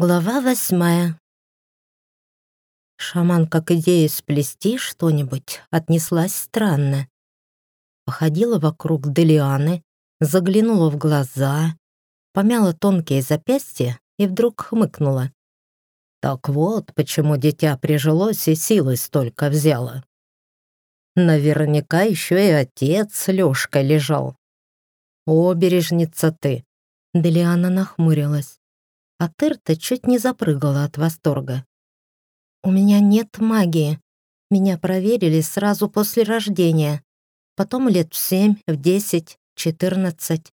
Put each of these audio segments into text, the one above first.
Глава восьмая. Шаманка к идее сплести что-нибудь отнеслась странно. Походила вокруг Делианы, заглянула в глаза, помяла тонкие запястья и вдруг хмыкнула. Так вот, почему дитя прижилось и силы столько взяло. Наверняка еще и отец с Лёшкой лежал. «Обережница ты!» Делиана нахмурилась а Терта чуть не запрыгала от восторга. «У меня нет магии. Меня проверили сразу после рождения. Потом лет в семь, в десять, четырнадцать.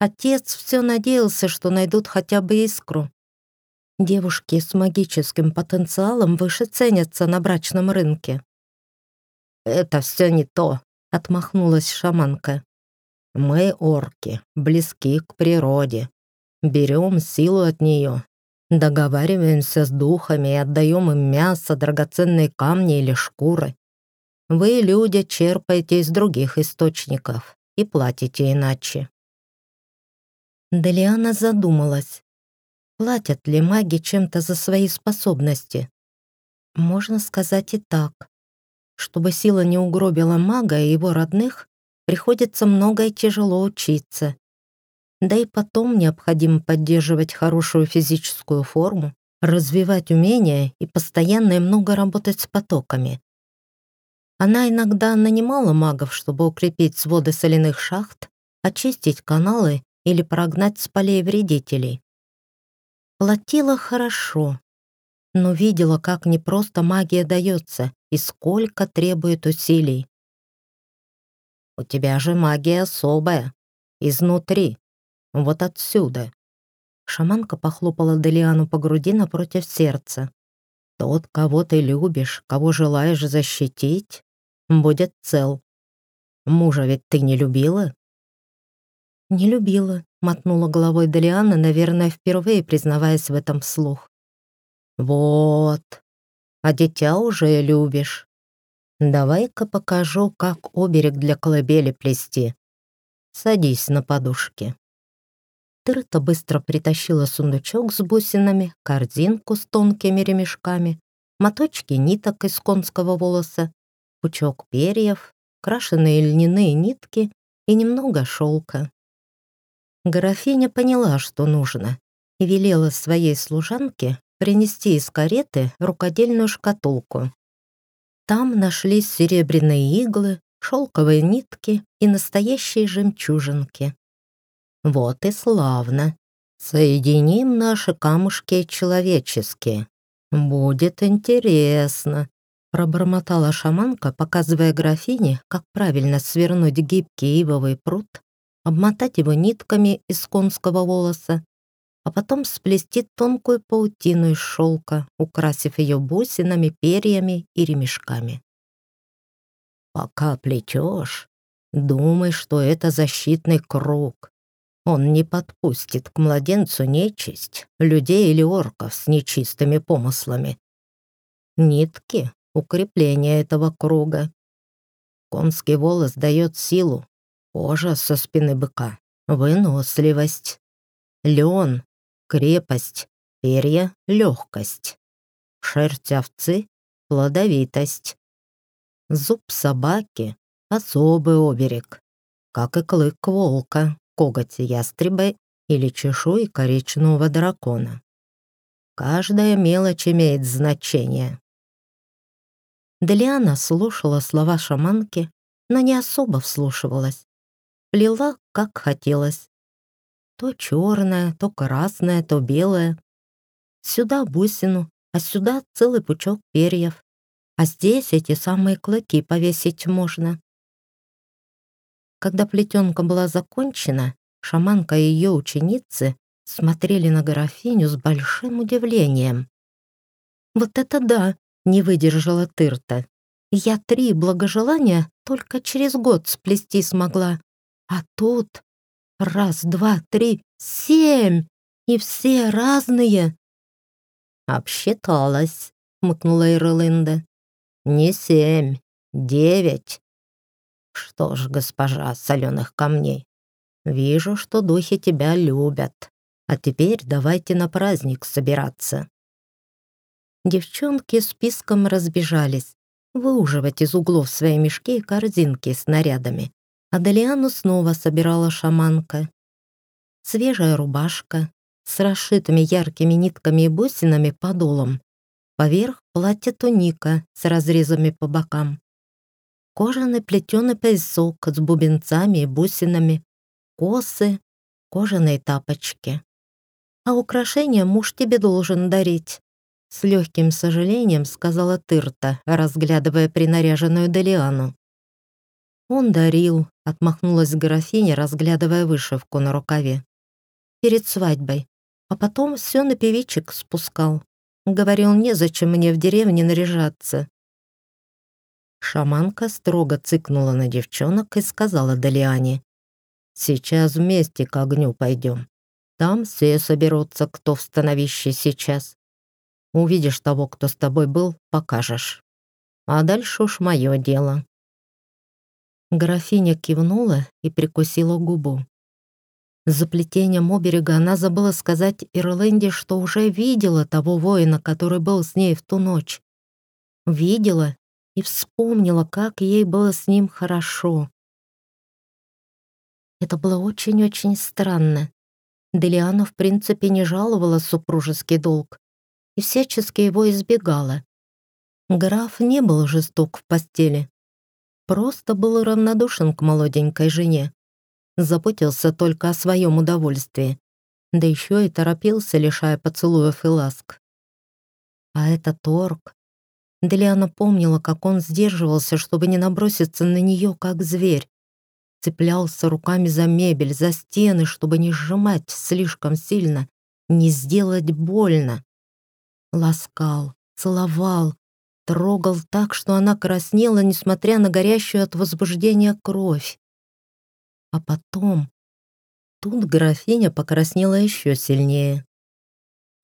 Отец все надеялся, что найдут хотя бы искру. Девушки с магическим потенциалом выше ценятся на брачном рынке». «Это все не то», — отмахнулась шаманка. «Мы, орки, близки к природе. Берем силу от нее, договариваемся с духами и отдаем им мясо, драгоценные камни или шкуры. Вы, люди, черпаете из других источников и платите иначе. Делиана задумалась. Платят ли маги чем-то за свои способности? Можно сказать и так. Чтобы сила не угробила мага и его родных, приходится много и тяжело учиться. Да и потом необходимо поддерживать хорошую физическую форму, развивать умения и постоянно и много работать с потоками. Она иногда нанимала магов, чтобы укрепить своды соляных шахт, очистить каналы или прогнать с полей вредителей. Платила хорошо, но видела, как непросто магия дается и сколько требует усилий. «У тебя же магия особая, изнутри», вот отсюда. Шаманка похлопала Делиану по груди напротив сердца. Тот, кого ты любишь, кого желаешь защитить, будет цел. Мужа ведь ты не любила? Не любила, мотнула головой Делиана, наверное, впервые признаваясь в этом вслух. Вот, а дитя уже любишь. Давай-ка покажу, как оберег для колыбели плести. Садись на подушке. Тырта быстро притащила сундучок с бусинами, корзинку с тонкими ремешками, моточки ниток из конского волоса, пучок перьев, крашеные льняные нитки и немного шелка. Графиня поняла, что нужно, и велела своей служанке принести из кареты рукодельную шкатулку. Там нашлись серебряные иглы, шелковые нитки и настоящие жемчужинки. Вот и славно. Соединим наши камушки человеческие. Будет интересно. Пробормотала шаманка, показывая графине, как правильно свернуть гибкий ивовый пруд, обмотать его нитками из конского волоса, а потом сплести тонкую паутину из шелка, украсив ее бусинами, перьями и ремешками. «Пока плетешь, думай, что это защитный круг. Он не подпустит к младенцу нечисть, людей или орков с нечистыми помыслами. Нитки — укрепление этого круга. Конский волос дает силу, кожа со спины быка, выносливость. Лен — крепость, перья — легкость. Шерсть овцы — плодовитость. Зуб собаки — особый оберег, как и клык волка, коготь ястреба или чешуйка речного дракона. Каждая мелочь имеет значение. Делиана слушала слова шаманки, но не особо вслушивалась. Плела, как хотелось. То черное, то красное, то белое. Сюда бусину, а сюда целый пучок перьев. А здесь эти самые клыки повесить можно. Когда плетенка была закончена, шаманка и ее ученицы смотрели на графиню с большим удивлением. «Вот это да!» — не выдержала Тырта. «Я три благожелания только через год сплести смогла. А тут раз, два, три, семь! И все разные!» «Обсчиталась», — мыкнула Ирлинда. «Не семь, девять. Что ж, госпожа соленых камней, вижу, что духи тебя любят. А теперь давайте на праздник собираться». Девчонки списком разбежались, выуживать из углов свои мешки и корзинки с нарядами. А Далиану снова собирала шаманка. Свежая рубашка с расшитыми яркими нитками и бусинами подолом. Поверх платье туника с разрезами по бокам. Кожаный плетеный поясок с бубенцами и бусинами. Косы, кожаные тапочки. А украшения муж тебе должен дарить. С легким сожалением сказала Тырта, разглядывая принаряженную Делиану. «Он дарил», — отмахнулась графиня, разглядывая вышивку на рукаве. «Перед свадьбой. А потом все на певичек спускал. Говорил, незачем мне в деревне наряжаться». Шаманка строго цыкнула на девчонок и сказала Далиане. «Сейчас вместе к огню пойдем. Там все соберутся, кто в становище сейчас. Увидишь того, кто с тобой был, покажешь. А дальше уж мое дело». Графиня кивнула и прикусила губу. За плетением оберега она забыла сказать Ирлэнде, что уже видела того воина, который был с ней в ту ночь. Видела и вспомнила, как ей было с ним хорошо. Это было очень-очень странно. Делиана, в принципе, не жаловала супружеский долг, и всячески его избегала. Граф не был жесток в постели, просто был равнодушен к молоденькой жене, заботился только о своем удовольствии, да еще и торопился, лишая поцелуев и ласк. А это торг. Делиана помнила, как он сдерживался, чтобы не наброситься на нее, как зверь. Цеплялся руками за мебель, за стены, чтобы не сжимать слишком сильно, не сделать больно ласкал, целовал, трогал так, что она краснела, несмотря на горящую от возбуждения кровь. А потом... Тут графиня покраснела еще сильнее.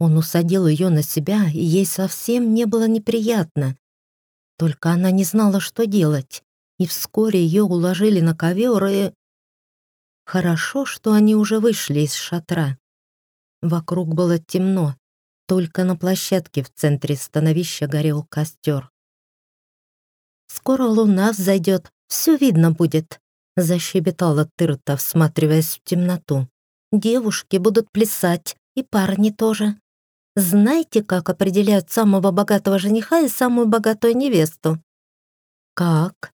Он усадил ее на себя, и ей совсем не было неприятно. Только она не знала, что делать, и вскоре ее уложили на ковер и... Хорошо, что они уже вышли из шатра. Вокруг было темно, только на площадке в центре становища горел костер. «Скоро луна взойдет, все видно будет», — защебетала Тырта, всматриваясь в темноту. «Девушки будут плясать, и парни тоже. Знаете, как определяют самого богатого жениха и самую богатую невесту?» «Как?»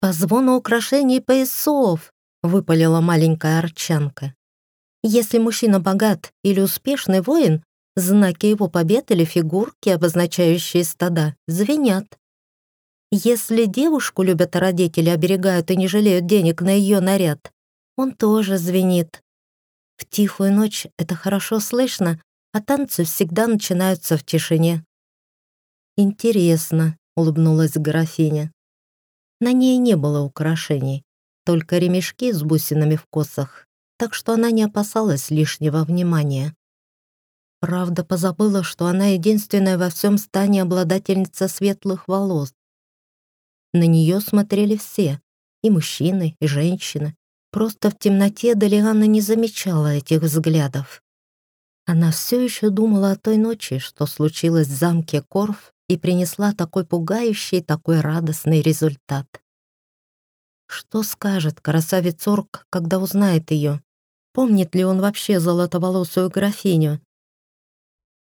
«По звону украшений поясов», — выпалила маленькая арчанка. «Если мужчина богат или успешный воин, Знаки его побед или фигурки, обозначающие стада, звенят. Если девушку любят родители, оберегают и не жалеют денег на ее наряд, он тоже звенит. В тихую ночь это хорошо слышно, а танцы всегда начинаются в тишине. «Интересно», — улыбнулась графиня. На ней не было украшений, только ремешки с бусинами в косах, так что она не опасалась лишнего внимания. Правда, позабыла, что она единственная во всем стане обладательница светлых волос. На нее смотрели все, и мужчины, и женщины. Просто в темноте Далиана не замечала этих взглядов. Она все еще думала о той ночи, что случилось в замке Корф и принесла такой пугающий, такой радостный результат. Что скажет красавец Орк, когда узнает ее? Помнит ли он вообще золотоволосую графиню?